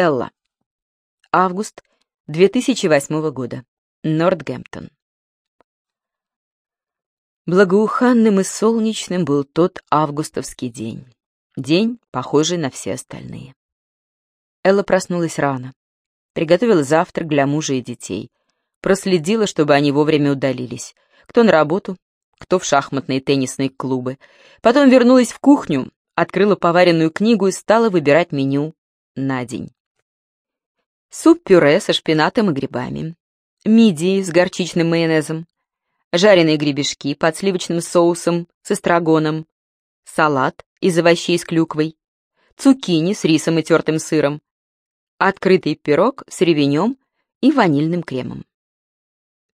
Элла. Август 2008 года. Нортгемптон. Благоуханным и солнечным был тот августовский день. День, похожий на все остальные. Элла проснулась рано. Приготовила завтрак для мужа и детей. Проследила, чтобы они вовремя удалились. Кто на работу, кто в шахматные теннисные клубы. Потом вернулась в кухню, открыла поваренную книгу и стала выбирать меню на день. Суп-пюре со шпинатом и грибами. Мидии с горчичным майонезом. Жареные гребешки под сливочным соусом с эстрагоном. Салат из овощей с клюквой. Цукини с рисом и тертым сыром. Открытый пирог с ревенем и ванильным кремом.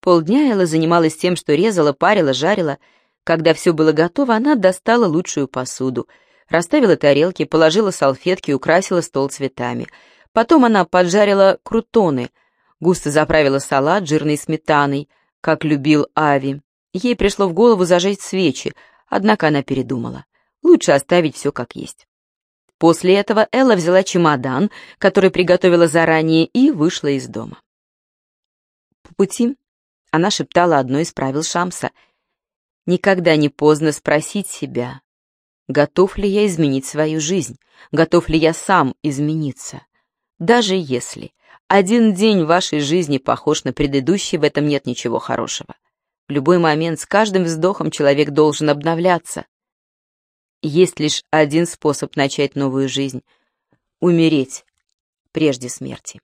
Полдня Элла занималась тем, что резала, парила, жарила. Когда все было готово, она достала лучшую посуду — расставила тарелки, положила салфетки украсила стол цветами. Потом она поджарила крутоны, густо заправила салат жирной сметаной, как любил Ави. Ей пришло в голову зажечь свечи, однако она передумала. Лучше оставить все как есть. После этого Элла взяла чемодан, который приготовила заранее, и вышла из дома. По пути она шептала одно из правил Шамса. «Никогда не поздно спросить себя, Готов ли я изменить свою жизнь? Готов ли я сам измениться? Даже если один день вашей жизни похож на предыдущий, в этом нет ничего хорошего. В любой момент с каждым вздохом человек должен обновляться. Есть лишь один способ начать новую жизнь — умереть прежде смерти.